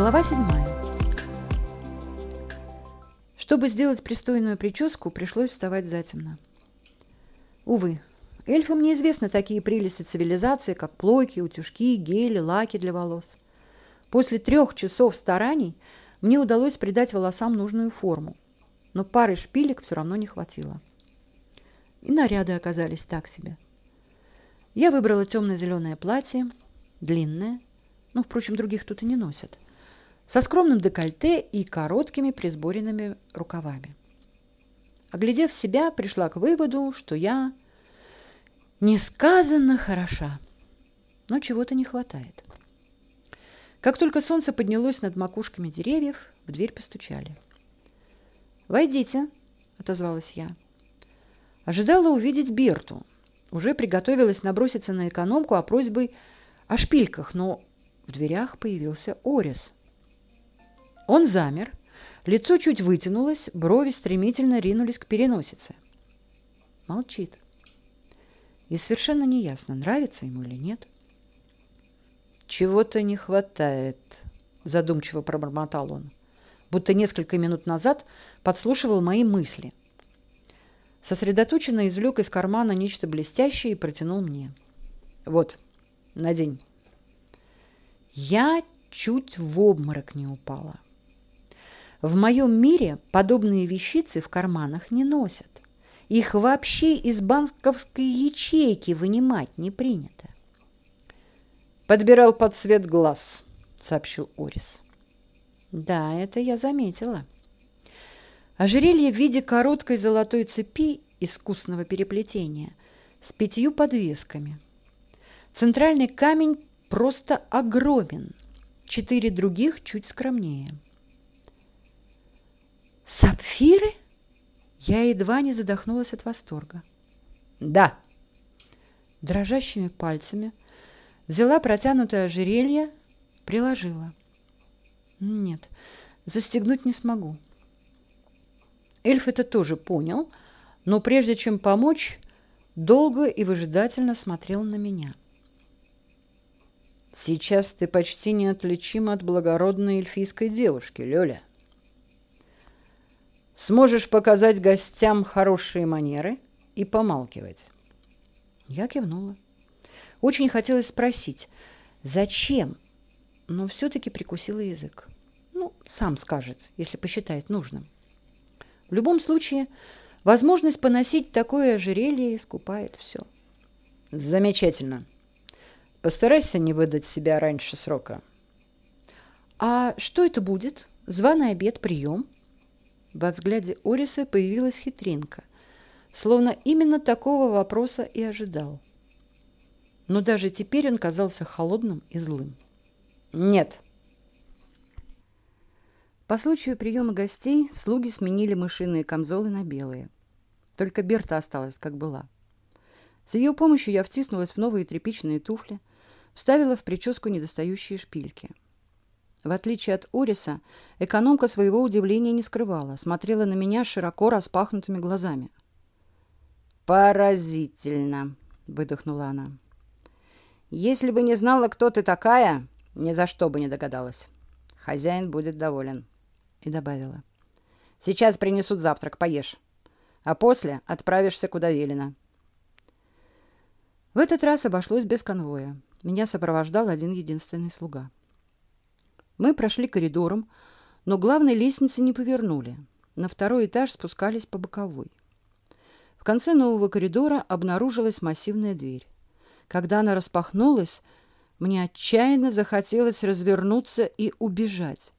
Глава седьмая. Чтобы сделать пристойную прическу, пришлось вставать затемно. Увы, эльфам неизвестны такие прелести цивилизации, как плойки, утюжки, гели, лаки для волос. После трех часов стараний мне удалось придать волосам нужную форму, но пары шпилек все равно не хватило. И наряды оказались так себе. Я выбрала темно-зеленое платье, длинное, но, впрочем, других тут и не носят – со скромным декольте и короткими присборенными рукавами. Оглядев себя, пришла к выводу, что я несказанно хороша, но чего-то не хватает. Как только солнце поднялось над макушками деревьев, в дверь постучали. «Войдите», — отозвалась я. Ожидала увидеть Берту. Уже приготовилась наброситься на экономку о просьбе о шпильках, но в дверях появился Орис — он замер, лицо чуть вытянулось, брови стремительно ринулись к переносице. Молчит. И совершенно неясно, нравится ему или нет. «Чего-то не хватает», – задумчиво пробормотал он, будто несколько минут назад подслушивал мои мысли. Сосредоточенно извлек из кармана нечто блестящее и протянул мне. «Вот, надень». Я чуть в обморок не упала. В моем мире подобные вещицы в карманах не носят. Их вообще из банковской ячейки вынимать не принято. Подбирал под цвет глаз, сообщил Орис. Да, это я заметила. Ожерелье в виде короткой золотой цепи искусного переплетения с пятью подвесками. Центральный камень просто огромен, четыре других чуть скромнее. Сапфиры? Я едва не задохнулась от восторга. Да. Дрожащими пальцами взяла протянутое ожерелье, приложила. Нет, застегнуть не смогу. Эльф это тоже понял, но прежде чем помочь, долго и выжидательно смотрел на меня. Сейчас ты почти неотличима от благородной эльфийской девушки, Лёля. Сможешь показать гостям хорошие манеры и помалкивать. Я кивнула. Очень хотелось спросить, зачем, но все-таки прикусила язык. Ну, сам скажет, если посчитает нужным. В любом случае, возможность поносить такое ожерелье искупает все. Замечательно. Постарайся не выдать себя раньше срока. А что это будет? Званый обед, прием? Во взгляде Ориса появилась хитринка, словно именно такого вопроса и ожидал. Но даже теперь он казался холодным и злым. Нет. По случаю приема гостей слуги сменили мышиные камзолы на белые. Только Берта осталась, как была. С ее помощью я втиснулась в новые тряпичные туфли, вставила в прическу недостающие шпильки – в отличие от Ориса, экономка своего удивления не скрывала, смотрела на меня широко распахнутыми глазами. «Поразительно!» — выдохнула она. «Если бы не знала, кто ты такая, ни за что бы не догадалась. Хозяин будет доволен». И добавила. «Сейчас принесут завтрак, поешь. А после отправишься куда велено». В этот раз обошлось без конвоя. Меня сопровождал один единственный слуга. Мы прошли коридором, но главной лестницы не повернули. На второй этаж спускались по боковой. В конце нового коридора обнаружилась массивная дверь. Когда она распахнулась, мне отчаянно захотелось развернуться и убежать.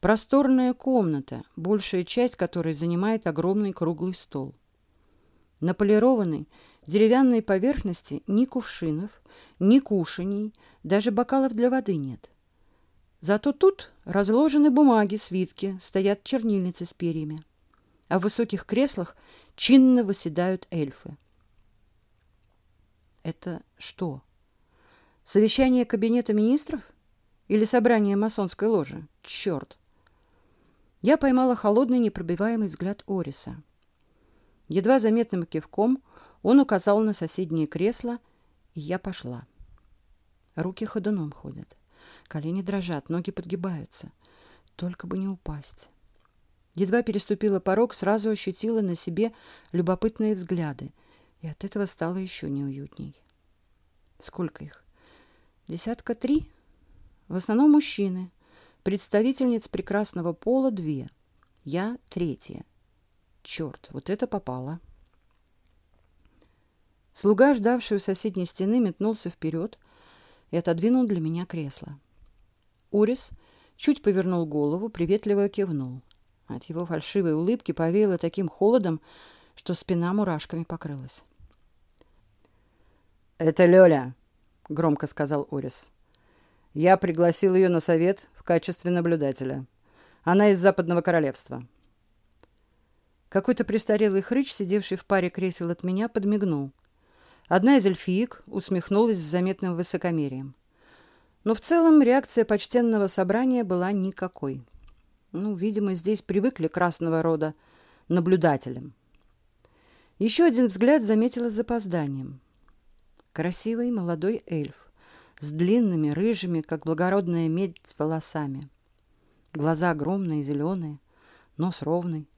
Просторная комната, большая часть которой занимает огромный круглый стол. На полированной деревянной поверхности ни кувшинов, ни кушаний, даже бокалов для воды нет. Зато тут разложены бумаги, свитки, стоят чернильницы с перьями. А в высоких креслах чинно восседают эльфы. Это что? Совещание кабинета министров? Или собрание масонской ложи? Черт! Я поймала холодный непробиваемый взгляд Ориса. Едва заметным кивком он указал на соседнее кресло, и я пошла. Руки ходуном ходят. Колени дрожат, ноги подгибаются. Только бы не упасть. Едва переступила порог, сразу ощутила на себе любопытные взгляды, и от этого стало еще неуютней. Сколько их? Десятка три? В основном мужчины. Представительниц прекрасного пола две. Я третья. Черт, вот это попало. Слуга, ждавший у соседней стены, метнулся вперед и отодвинул для меня кресло. Урис чуть повернул голову, приветливо кивнул. От его фальшивой улыбки повеяло таким холодом, что спина мурашками покрылась. «Это Лёля», — громко сказал Урис. «Я пригласил ее на совет в качестве наблюдателя. Она из Западного Королевства». Какой-то престарелый хрыч, сидевший в паре кресел от меня, подмигнул. Одна из эльфиек усмехнулась с заметным высокомерием. Но в целом реакция почтенного собрания была никакой. Ну, видимо, здесь привыкли красного рода наблюдателям. Еще один взгляд заметила с запозданием. Красивый молодой эльф с длинными, рыжими, как благородная медь, волосами. Глаза огромные, зеленые, нос ровный,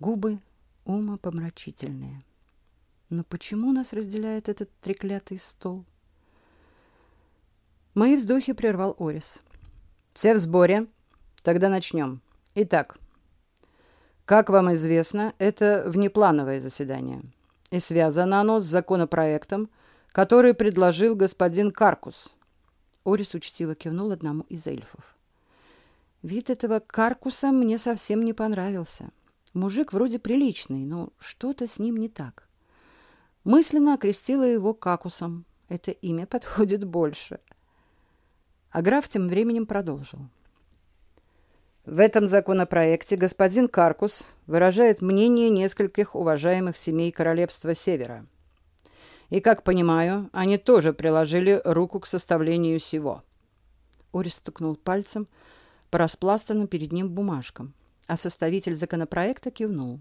губы умопомрачительные. Но почему нас разделяет этот треклятый стол? Мои вздохи прервал Орис. «Все в сборе?» Тогда начнем. Итак, как вам известно, это внеплановое заседание. И связано оно с законопроектом, который предложил господин Каркус. Орис учтиво кивнул одному из эльфов. Вид этого Каркуса мне совсем не понравился. Мужик вроде приличный, но что-то с ним не так. Мысленно окрестила его Какусом. Это имя подходит больше. А граф тем временем продолжил. В этом законопроекте господин Каркус выражает мнение нескольких уважаемых семей Королевства Севера. И, как понимаю, они тоже приложили руку к составлению сего. Орис стукнул пальцем по распластанным перед ним бумажкам, а составитель законопроекта кивнул.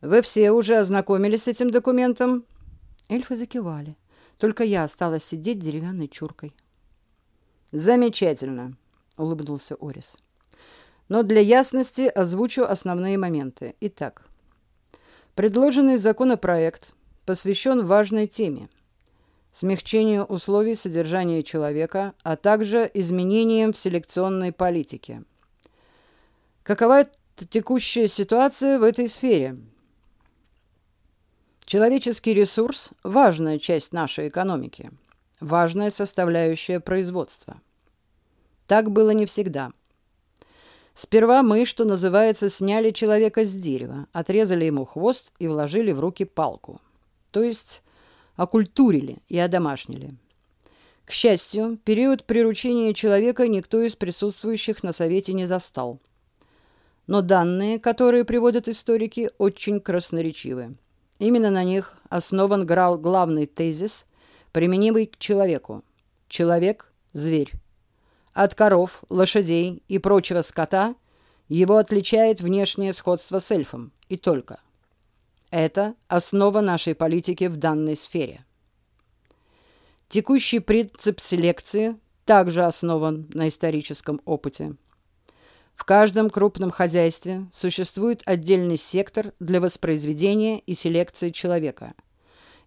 «Вы все уже ознакомились с этим документом?» Эльфы закивали. Только я осталась сидеть деревянной чуркой. «Замечательно!» — улыбнулся Орис. «Но для ясности озвучу основные моменты. Итак, предложенный законопроект посвящен важной теме – смягчению условий содержания человека, а также изменениям в селекционной политике. Какова текущая ситуация в этой сфере? Человеческий ресурс – важная часть нашей экономики, важная составляющая производства – так было не всегда. Сперва мы, что называется, сняли человека с дерева, отрезали ему хвост и вложили в руки палку. То есть окультурили и одомашнили. К счастью, период приручения человека никто из присутствующих на совете не застал. Но данные, которые приводят историки, очень красноречивы. Именно на них основан главный тезис, применимый к человеку. Человек – зверь. От коров, лошадей и прочего скота его отличает внешнее сходство с эльфом, и только. Это основа нашей политики в данной сфере. Текущий принцип селекции также основан на историческом опыте. В каждом крупном хозяйстве существует отдельный сектор для воспроизведения и селекции человека.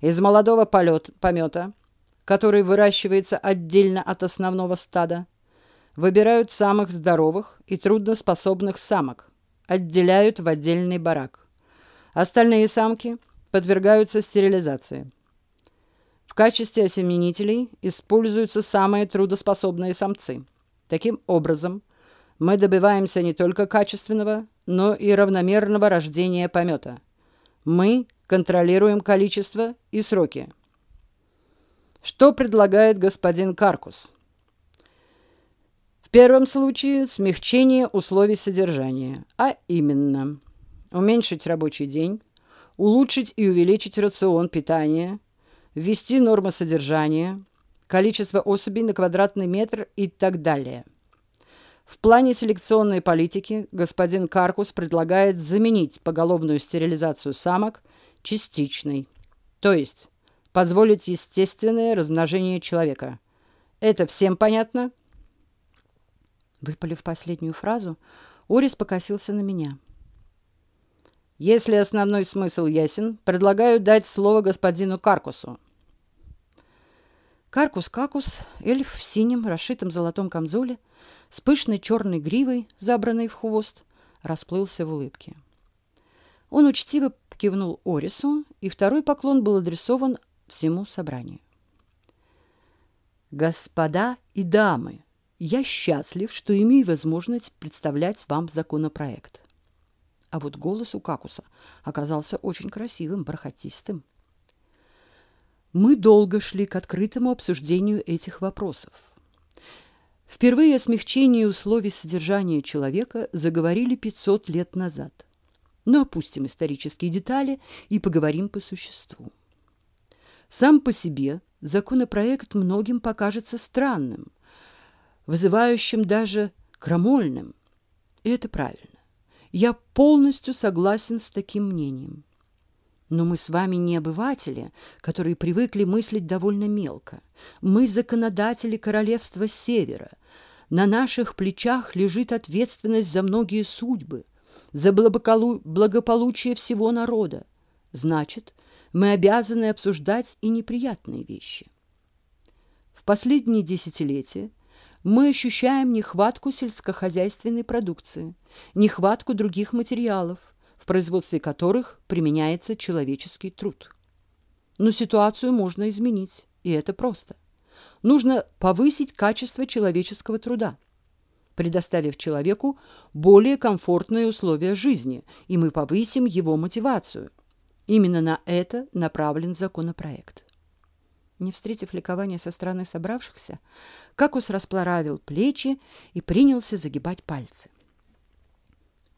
Из молодого полет, помета, который выращивается отдельно от основного стада, Выбирают самых здоровых и трудноспособных самок, отделяют в отдельный барак. Остальные самки подвергаются стерилизации. В качестве осеменителей используются самые трудоспособные самцы. Таким образом, мы добиваемся не только качественного, но и равномерного рождения помета. Мы контролируем количество и сроки. Что предлагает господин Каркус? В первом случае смягчение условий содержания, а именно уменьшить рабочий день, улучшить и увеличить рацион питания, ввести нормы содержания, количество особей на квадратный метр и так далее. В плане селекционной политики господин Каркус предлагает заменить поголовную стерилизацию самок частичной, то есть позволить естественное размножение человека – Это всем понятно? Выпалив последнюю фразу, Орис покосился на меня. Если основной смысл ясен, предлагаю дать слово господину Каркусу. Каркус Какус, эльф в синем, расшитом золотом камзоле, с пышной черной гривой, забранной в хвост, расплылся в улыбке. Он учтиво кивнул Орису, и второй поклон был адресован всему собранию. Господа и дамы, я счастлив, что имею возможность представлять вам законопроект. А вот голос у Какуса оказался очень красивым, бархатистым. Мы долго шли к открытому обсуждению этих вопросов. Впервые о смягчении условий содержания человека заговорили 500 лет назад. Но опустим исторические детали и поговорим по существу. Сам по себе законопроект многим покажется странным, вызывающим даже крамольным. И это правильно. Я полностью согласен с таким мнением. Но мы с вами не обыватели, которые привыкли мыслить довольно мелко. Мы законодатели королевства Севера. На наших плечах лежит ответственность за многие судьбы, за благополучие всего народа. Значит, мы обязаны обсуждать и неприятные вещи. В последние десятилетия мы ощущаем нехватку сельскохозяйственной продукции, нехватку других материалов, производстве которых применяется человеческий труд. Но ситуацию можно изменить, и это просто. Нужно повысить качество человеческого труда, предоставив человеку более комфортные условия жизни, и мы повысим его мотивацию. Именно на это направлен законопроект. Не встретив ликования со стороны собравшихся, Какус расплавил плечи и принялся загибать пальцы.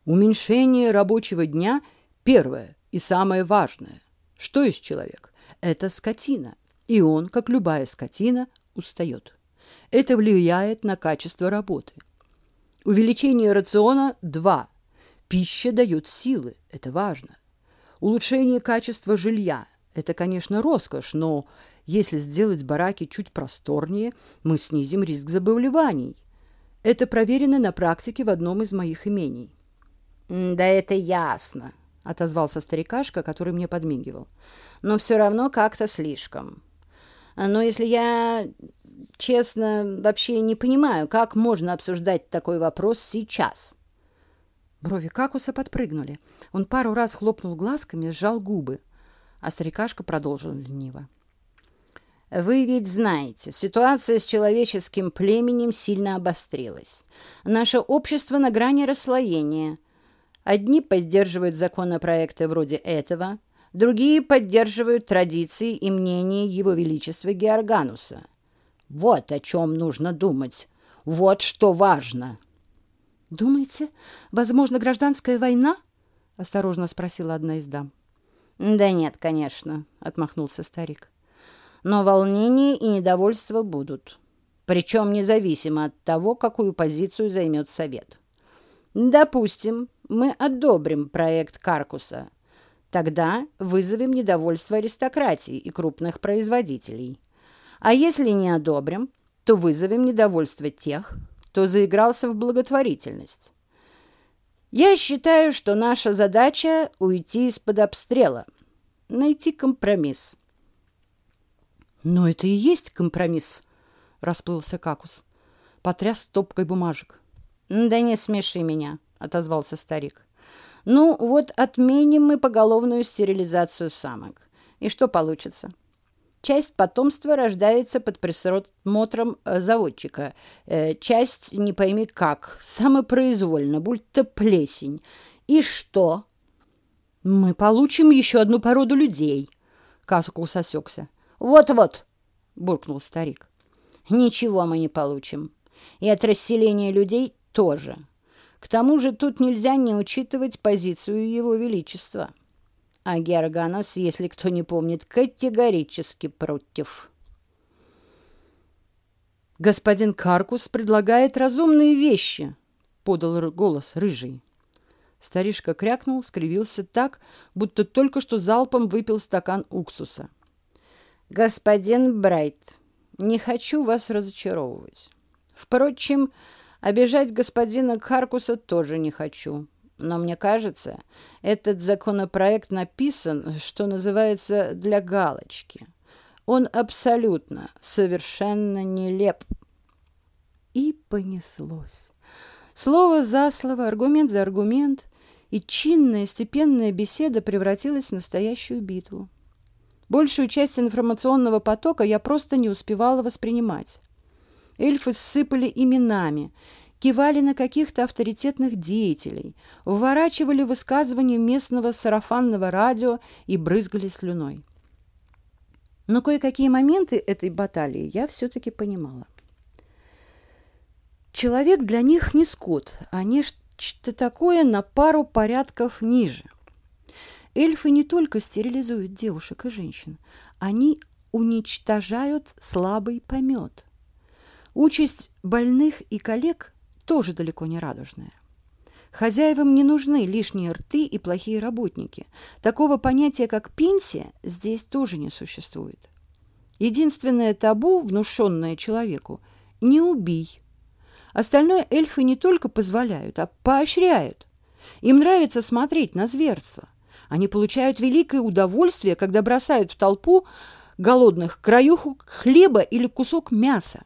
Уменьшение рабочего дня – первое и самое важное. Что есть человек? Это скотина, и он, как любая скотина, устает. Это влияет на качество работы. Увеличение рациона – два. Пища дает силы, это важно. Улучшение качества жилья – это, конечно, роскошь, но если сделать бараки чуть просторнее, мы снизим риск заболеваний. Это проверено на практике в одном из моих имений. Да это ясно, отозвался старикашка, который мне подмигивал. Но все равно как-то слишком. Но если я честно вообще не понимаю, как можно обсуждать такой вопрос сейчас. Брови Какуса подпрыгнули. Он пару раз хлопнул глазками, сжал губы, а старикашка продолжил лениво. Вы ведь знаете, ситуация с человеческим племенем сильно обострилась. Наше общество на грани расслоения. Одни поддерживают законопроекты вроде этого, другие поддерживают традиции и мнения его величества Георгануса. Вот о чем нужно думать. Вот что важно. Думаете, возможно, гражданская война? осторожно спросила одна из дам. Да нет, конечно, отмахнулся старик но волнение и недовольство будут, причем независимо от того, какую позицию займет совет. Допустим, мы одобрим проект Каркуса. Тогда вызовем недовольство аристократии и крупных производителей. А если не одобрим, то вызовем недовольство тех, кто заигрался в благотворительность. Я считаю, что наша задача уйти из-под обстрела, найти компромисс. Но это и есть компромисс, расплылся Какус. Потряс стопкой бумажек. Да не смеши меня, отозвался старик. Ну, вот отменим мы поголовную стерилизацию самок. И что получится? Часть потомства рождается под присмотром э, заводчика. Э, часть, не пойми как, самопроизвольно, будто плесень. И что? Мы получим еще одну породу людей. Касукус осекся. Вот-вот, буркнул старик. Ничего мы не получим. И от расселения людей тоже. К тому же тут нельзя не учитывать позицию его величества. А Георганос, если кто не помнит, категорически против. Господин Каркус предлагает разумные вещи, подал голос рыжий. Старишка крякнул, скривился так, будто только что залпом выпил стакан уксуса. Господин Брайт, не хочу вас разочаровывать. Впрочем, обижать господина Каркуса тоже не хочу. Но мне кажется, этот законопроект написан, что называется, для галочки. Он абсолютно, совершенно нелеп. И понеслось. Слово за слово, аргумент за аргумент, и чинная степенная беседа превратилась в настоящую битву. Большую часть информационного потока я просто не успевала воспринимать. Эльфы сыпали именами, кивали на каких-то авторитетных деятелей, вворачивали высказывания местного сарафанного радио и брызгали слюной. Но кое-какие моменты этой баталии я все-таки понимала. Человек для них не скот, а нечто такое на пару порядков ниже. Эльфы не только стерилизуют девушек и женщин, они уничтожают слабый помет. Участь больных и коллег тоже далеко не радужная. Хозяевам не нужны лишние рты и плохие работники. Такого понятия, как пенсия, здесь тоже не существует. Единственное табу, внушенное человеку – не убий. Остальное эльфы не только позволяют, а поощряют. Им нравится смотреть на зверство. Они получают великое удовольствие, когда бросают в толпу голодных краюху хлеба или кусок мяса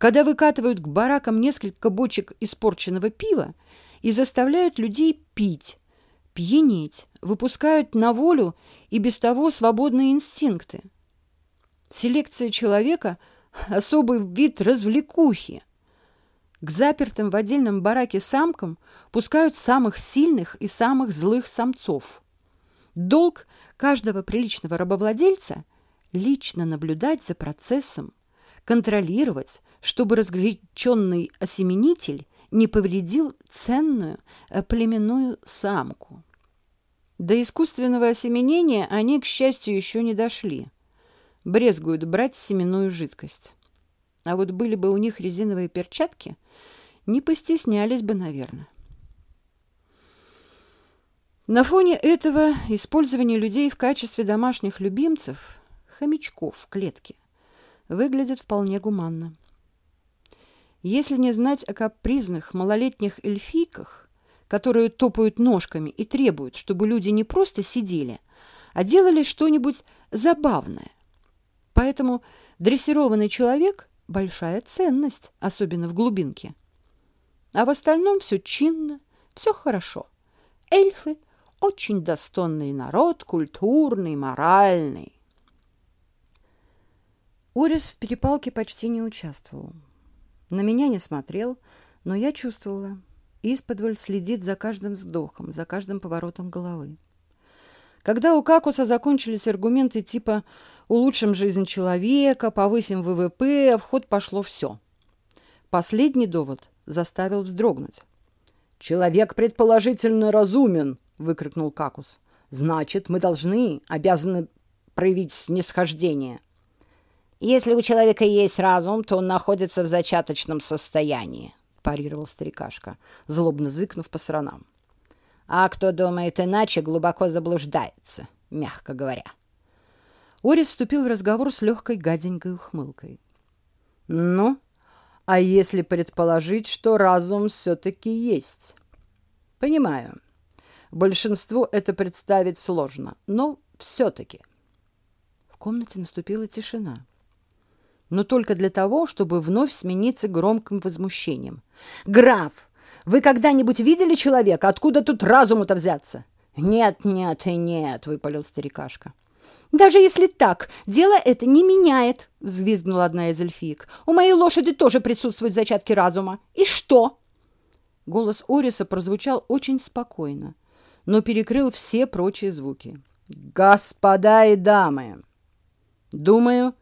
когда выкатывают к баракам несколько бочек испорченного пива и заставляют людей пить, пьянеть, выпускают на волю и без того свободные инстинкты. Селекция человека – особый вид развлекухи. К запертым в отдельном бараке самкам пускают самых сильных и самых злых самцов. Долг каждого приличного рабовладельца – лично наблюдать за процессом, контролировать, чтобы разгоряченный осеменитель не повредил ценную э, племенную самку. До искусственного осеменения они, к счастью, еще не дошли. Брезгуют брать семенную жидкость. А вот были бы у них резиновые перчатки, не постеснялись бы, наверное. На фоне этого использование людей в качестве домашних любимцев, хомячков в клетке, выглядит вполне гуманно. Если не знать о капризных малолетних эльфийках, которые топают ножками и требуют, чтобы люди не просто сидели, а делали что-нибудь забавное. Поэтому дрессированный человек – большая ценность, особенно в глубинке. А в остальном все чинно, все хорошо. Эльфы – очень достойный народ, культурный, моральный. Урис в перепалке почти не участвовал. На меня не смотрел, но я чувствовала. Исподволь следит за каждым вздохом, за каждым поворотом головы. Когда у Какуса закончились аргументы типа «улучшим жизнь человека», «повысим ВВП», в ход пошло все. Последний довод заставил вздрогнуть. «Человек предположительно разумен!» — выкрикнул Какус. «Значит, мы должны, обязаны проявить снисхождение». Если у человека есть разум, то он находится в зачаточном состоянии, парировал старикашка, злобно зыкнув по сторонам. А кто думает иначе, глубоко заблуждается, мягко говоря. Орис вступил в разговор с легкой гаденькой ухмылкой. Ну, а если предположить, что разум все таки есть? Понимаю. Большинству это представить сложно, но все таки В комнате наступила тишина но только для того, чтобы вновь смениться громким возмущением. «Граф, вы когда-нибудь видели человека? Откуда тут разуму-то взяться?» «Нет, нет и нет», — выпалил старикашка. «Даже если так, дело это не меняет», — взвизгнула одна из эльфиек. «У моей лошади тоже присутствуют зачатки разума. И что?» Голос Ориса прозвучал очень спокойно, но перекрыл все прочие звуки. «Господа и дамы, думаю,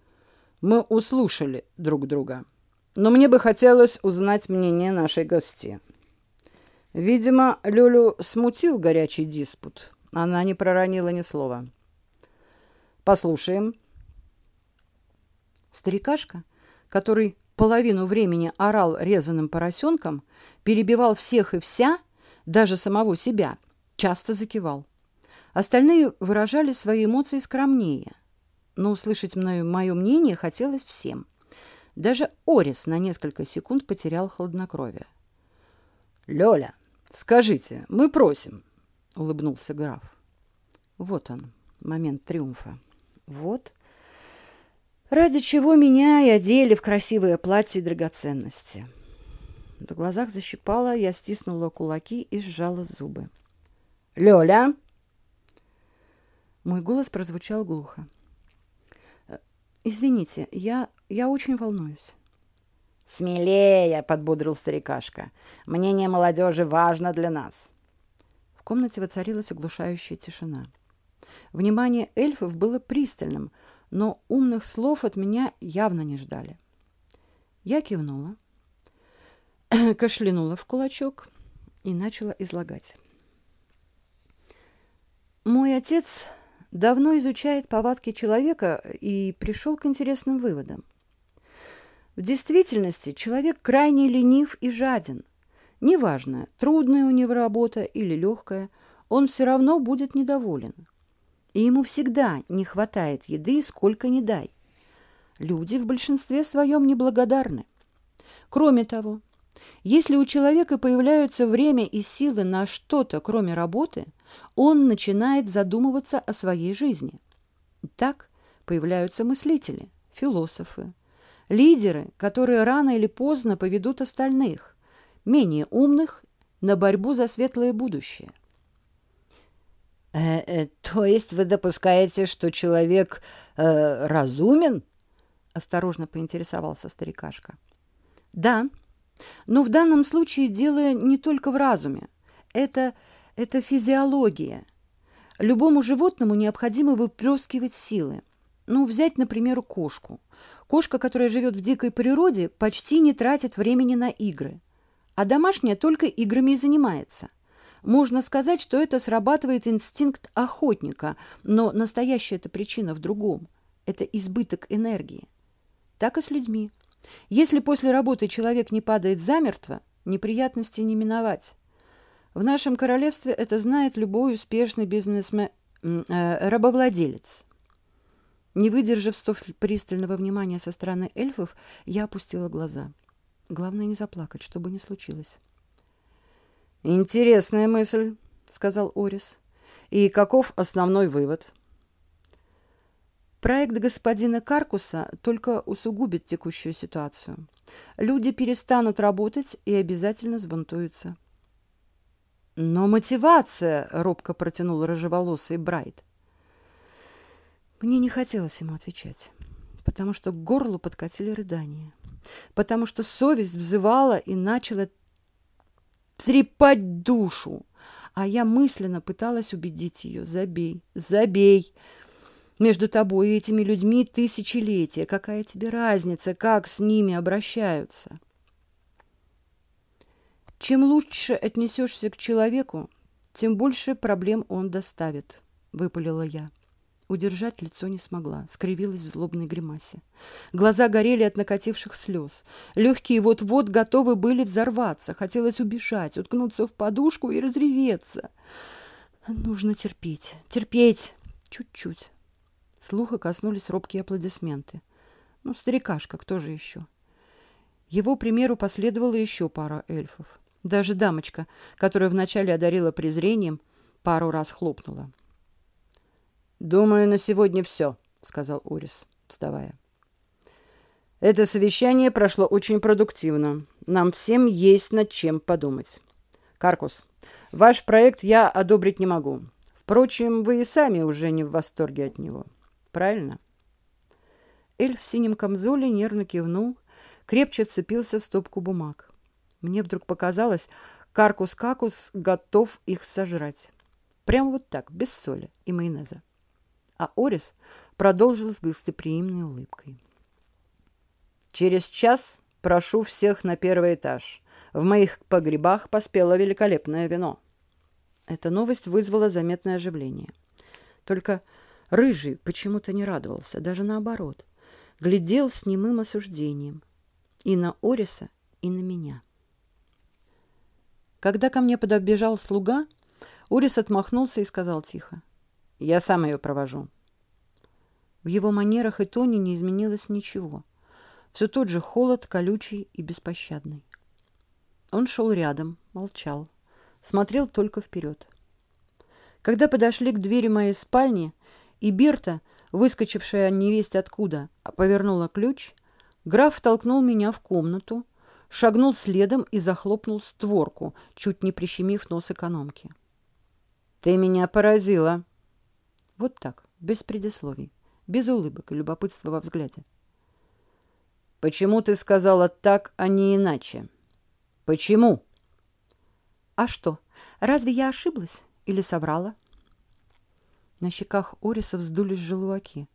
мы услышали друг друга. Но мне бы хотелось узнать мнение нашей гости. Видимо, Люлю смутил горячий диспут. Она не проронила ни слова. Послушаем. Старикашка, который половину времени орал резаным поросенком, перебивал всех и вся, даже самого себя, часто закивал. Остальные выражали свои эмоции скромнее – но услышать мною мое мнение хотелось всем. Даже Орис на несколько секунд потерял хладнокровие. «Лёля, скажите, мы просим», — улыбнулся граф. Вот он, момент триумфа. Вот ради чего меня и одели в красивое платье и драгоценности. В глазах защипала, я стиснула кулаки и сжала зубы. «Лёля!» Мой голос прозвучал глухо. «Э, «Извините, я, я очень волнуюсь». «Смелее!» — подбодрил старикашка. «Мнение молодежи важно для нас». В комнате воцарилась оглушающая тишина. Внимание эльфов было пристальным, но умных слов от меня явно не ждали. Я кивнула, кашлянула в кулачок и начала излагать. Мой отец давно изучает повадки человека и пришел к интересным выводам. В действительности человек крайне ленив и жаден. Неважно, трудная у него работа или легкая, он все равно будет недоволен. И ему всегда не хватает еды, сколько ни дай. Люди в большинстве своем неблагодарны. Кроме того, если у человека появляются время и силы на что-то, кроме работы, он начинает задумываться о своей жизни. Так появляются мыслители, философы, лидеры, которые рано или поздно поведут остальных, менее умных, на борьбу за светлое будущее. Э, э, то есть вы допускаете, что человек э, разумен? Осторожно поинтересовался старикашка. Да, но в данном случае дело не только в разуме. Это, это физиология. Любому животному необходимо выплескивать силы. Ну, взять, например, кошку. Кошка, которая живет в дикой природе, почти не тратит времени на игры. А домашняя только играми и занимается. Можно сказать, что это срабатывает инстинкт охотника, но настоящая эта причина в другом. Это избыток энергии. Так и с людьми. Если после работы человек не падает замертво, неприятностей не миновать. В нашем королевстве это знает любой успешный бизнесмен, э, рабовладелец. Не выдержав столь пристального внимания со стороны эльфов, я опустила глаза. Главное не заплакать, что бы ни случилось. Интересная мысль, сказал Орис. И каков основной вывод? Проект господина Каркуса только усугубит текущую ситуацию. Люди перестанут работать и обязательно сбунтуются. Но мотивация, робко протянул рыжеволосый Брайт. Мне не хотелось ему отвечать, потому что к горлу подкатили рыдания, потому что совесть взывала и начала трепать душу. А я мысленно пыталась убедить ее: "Забей, забей. Между тобой и этими людьми тысячелетия. Какая тебе разница, как с ними обращаются?" Чем лучше отнесешься к человеку, тем больше проблем он доставит, выпалила я. Удержать лицо не смогла, скривилась в злобной гримасе. Глаза горели от накативших слез. Легкие вот-вот готовы были взорваться. Хотелось убежать, уткнуться в подушку и разреветься. Нужно терпеть, терпеть. Чуть-чуть. Слуха коснулись робкие аплодисменты. Ну, старикашка, кто же еще? Его примеру последовала еще пара эльфов. Даже дамочка, которая вначале одарила презрением, пару раз хлопнула. Думаю, на сегодня все, сказал Орис, вставая. Это совещание прошло очень продуктивно. Нам всем есть над чем подумать. Каркус, ваш проект я одобрить не могу. Впрочем, вы и сами уже не в восторге от него. Правильно? Эльф в синем камзоле нервно кивнул, крепче вцепился в стопку бумаг. Мне вдруг показалось, Каркус-какус готов их сожрать. Прямо вот так, без соли и майонеза а Орис продолжил с гостеприимной улыбкой. Через час прошу всех на первый этаж. В моих погребах поспело великолепное вино. Эта новость вызвала заметное оживление. Только рыжий почему-то не радовался, даже наоборот, глядел с немым осуждением и на Ориса, и на меня. Когда ко мне подобежал слуга, Орис отмахнулся и сказал тихо: я сам ее провожу. В его манерах и тоне не изменилось ничего. Все тот же холод, колючий и беспощадный. Он шел рядом, молчал, смотрел только вперед. Когда подошли к двери моей спальни, и Берта, выскочившая невесть откуда, повернула ключ, граф толкнул меня в комнату, шагнул следом и захлопнул створку, чуть не прищемив нос экономки. «Ты меня поразила!» Вот так, без предисловий, без улыбок и любопытства во взгляде. «Почему ты сказала так, а не иначе? Почему?» «А что, разве я ошиблась или соврала?» На щеках Ориса вздулись желваки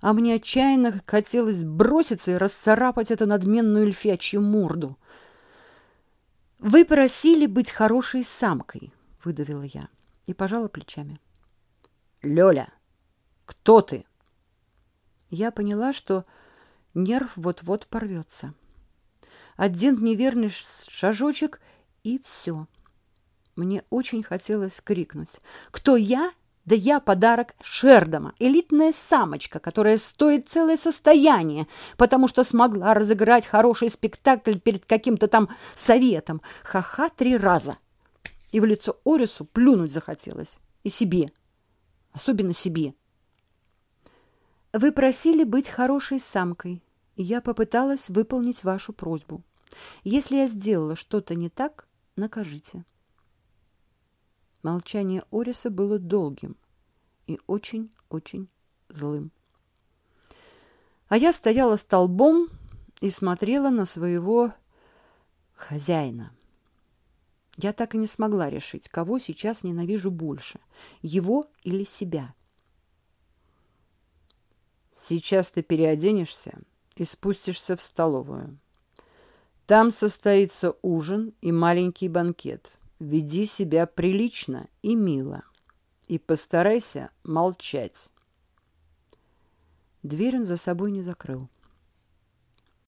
а мне отчаянно хотелось броситься и расцарапать эту надменную эльфячью морду. «Вы просили быть хорошей самкой», — выдавила я и пожала плечами. «Лёля, кто ты?» Я поняла, что нерв вот-вот порвется. Один неверный шажочек, и все. Мне очень хотелось крикнуть. «Кто я да я подарок Шердома, элитная самочка, которая стоит целое состояние, потому что смогла разыграть хороший спектакль перед каким-то там советом. Ха-ха три раза. И в лицо Орису плюнуть захотелось. И себе. Особенно себе. Вы просили быть хорошей самкой, и я попыталась выполнить вашу просьбу. Если я сделала что-то не так, накажите. Молчание Ориса было долгим и очень-очень злым. А я стояла столбом и смотрела на своего хозяина. Я так и не смогла решить, кого сейчас ненавижу больше, его или себя. Сейчас ты переоденешься и спустишься в столовую. Там состоится ужин и маленький банкет. Веди себя прилично и мило. И постарайся молчать. Дверь он за собой не закрыл.